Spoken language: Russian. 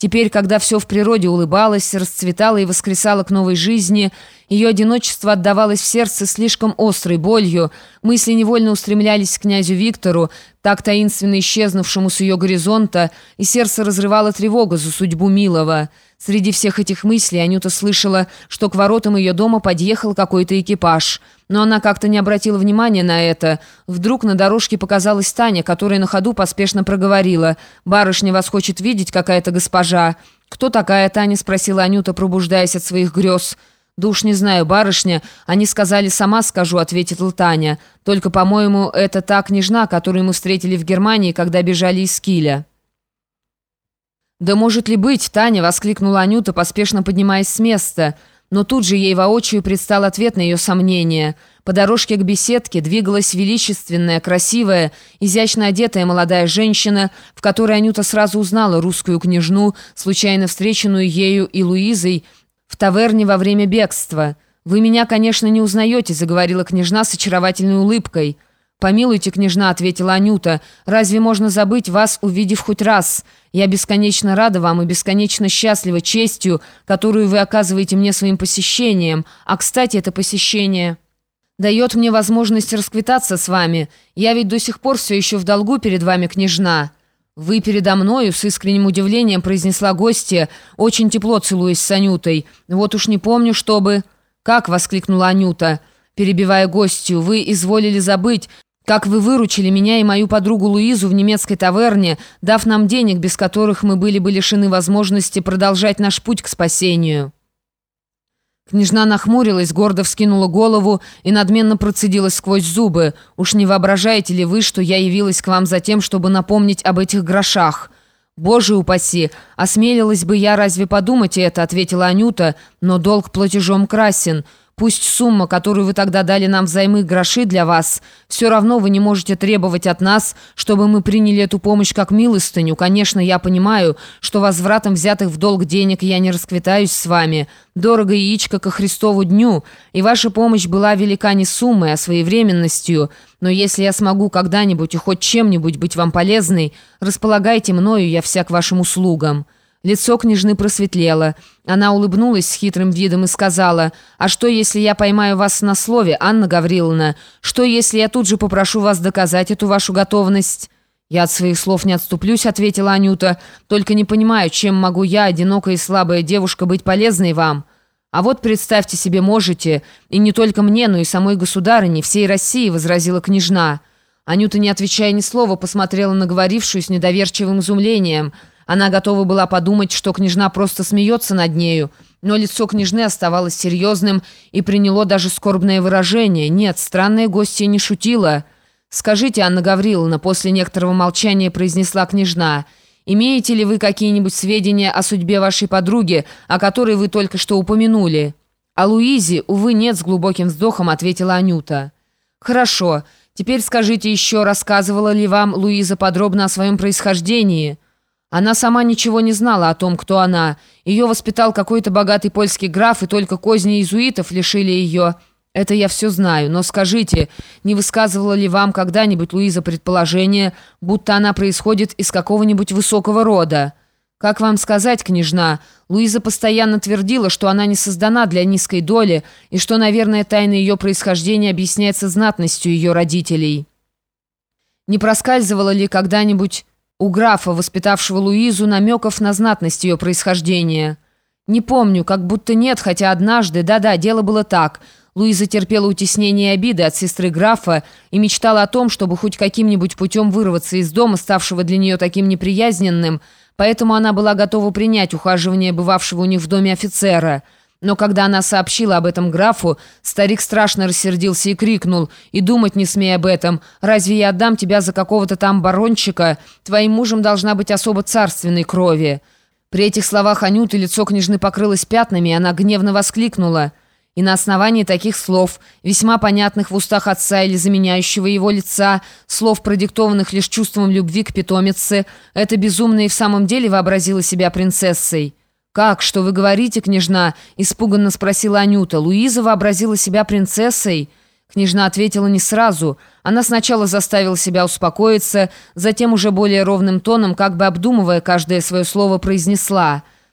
Теперь, когда все в природе улыбалось, расцветало и воскресало к новой жизни, ее одиночество отдавалось в сердце слишком острой болью, мысли невольно устремлялись к князю Виктору, так таинственно исчезнувшему с ее горизонта, и сердце разрывало тревога за судьбу милого. Среди всех этих мыслей Анюта слышала, что к воротам ее дома подъехал какой-то экипаж. Но она как-то не обратила внимания на это. Вдруг на дорожке показалась Таня, которая на ходу поспешно проговорила. «Барышня вас хочет видеть, какая-то госпожа». «Кто такая Таня?» – спросила Анюта, пробуждаясь от своих грез. «Да уж не знаю, барышня. Они сказали, сама скажу», — ответила Таня. «Только, по-моему, это та княжна, которую мы встретили в Германии, когда бежали из Киля». «Да может ли быть?» – Таня воскликнула Анюта, поспешно поднимаясь с места. Но тут же ей воочию предстал ответ на ее сомнения. По дорожке к беседке двигалась величественная, красивая, изящно одетая молодая женщина, в которой Анюта сразу узнала русскую княжну, случайно встреченную ею и Луизой в таверне во время бегства. «Вы меня, конечно, не узнаете», – заговорила княжна с очаровательной улыбкой – «Помилуйте, княжна», — ответила Анюта, — «разве можно забыть вас, увидев хоть раз? Я бесконечно рада вам и бесконечно счастлива честью, которую вы оказываете мне своим посещением. А, кстати, это посещение дает мне возможность расквитаться с вами. Я ведь до сих пор все еще в долгу перед вами, княжна». «Вы передо мною», — с искренним удивлением произнесла гостья, очень тепло целуясь с Анютой. «Вот уж не помню, чтобы...» «Как?» — воскликнула Анюта, перебивая гостью. «Вы изволили забыть, как вы выручили меня и мою подругу Луизу в немецкой таверне, дав нам денег, без которых мы были бы лишены возможности продолжать наш путь к спасению». Княжна нахмурилась, гордо вскинула голову и надменно процедилась сквозь зубы. «Уж не воображаете ли вы, что я явилась к вам за тем, чтобы напомнить об этих грошах?» «Боже упаси! Осмелилась бы я разве подумать это?» — ответила Анюта. «Но долг платежом красен. Пусть сумма, которую вы тогда дали нам взаймы гроши для вас, все равно вы не можете требовать от нас, чтобы мы приняли эту помощь как милостыню. Конечно, я понимаю, что возвратом взятых в долг денег я не расквитаюсь с вами. Дорого яичко ко Христову дню, и ваша помощь была велика не суммой, а своевременностью. Но если я смогу когда-нибудь и хоть чем-нибудь быть вам полезной, располагайте мною, я вся к вашим услугам». Лицо княжны просветлело. Она улыбнулась с хитрым видом и сказала, «А что, если я поймаю вас на слове, Анна Гавриловна? Что, если я тут же попрошу вас доказать эту вашу готовность?» «Я от своих слов не отступлюсь», — ответила Анюта. «Только не понимаю, чем могу я, одинокая и слабая девушка, быть полезной вам?» «А вот представьте себе, можете, и не только мне, но и самой государыне, всей России», — возразила княжна. Анюта, не отвечая ни слова, посмотрела на говорившую с недоверчивым изумлением — она готова была подумать, что княжна просто смеется над нею, но лицо княжны оставалось серьезным и приняло даже скорбное выражение. Нет, странная гостья не шутила. «Скажите, Анна Гавриловна», после некоторого молчания произнесла княжна, «имеете ли вы какие-нибудь сведения о судьбе вашей подруги, о которой вы только что упомянули?» «О Луизе, увы, нет», с глубоким вздохом ответила Анюта. «Хорошо. Теперь скажите еще, рассказывала ли вам Луиза подробно о своем происхождении?» Она сама ничего не знала о том, кто она. Ее воспитал какой-то богатый польский граф, и только козни иезуитов лишили ее. Это я все знаю, но скажите, не высказывала ли вам когда-нибудь Луиза предположение, будто она происходит из какого-нибудь высокого рода? Как вам сказать, княжна, Луиза постоянно твердила, что она не создана для низкой доли, и что, наверное, тайна ее происхождения объясняется знатностью ее родителей. Не проскальзывала ли когда-нибудь у графа, воспитавшего Луизу, намеков на знатность ее происхождения. Не помню, как будто нет, хотя однажды, да-да, дело было так. Луиза терпела утеснение и обиды от сестры графа и мечтала о том, чтобы хоть каким-нибудь путем вырваться из дома, ставшего для нее таким неприязненным, поэтому она была готова принять ухаживание бывавшего у них в доме офицера – но когда она сообщила об этом графу, старик страшно рассердился и крикнул, «И думать не смей об этом! Разве я отдам тебя за какого-то там барончика? Твоим мужем должна быть особо царственной крови!» При этих словах Анюты лицо княжны покрылось пятнами, и она гневно воскликнула. И на основании таких слов, весьма понятных в устах отца или заменяющего его лица, слов, продиктованных лишь чувством любви к питомице, эта безумная и в самом деле вообразила себя принцессой. «Как? Что вы говорите, княжна?» – испуганно спросила Анюта. «Луиза вообразила себя принцессой?» Княжна ответила не сразу. Она сначала заставила себя успокоиться, затем уже более ровным тоном, как бы обдумывая каждое свое слово, произнесла —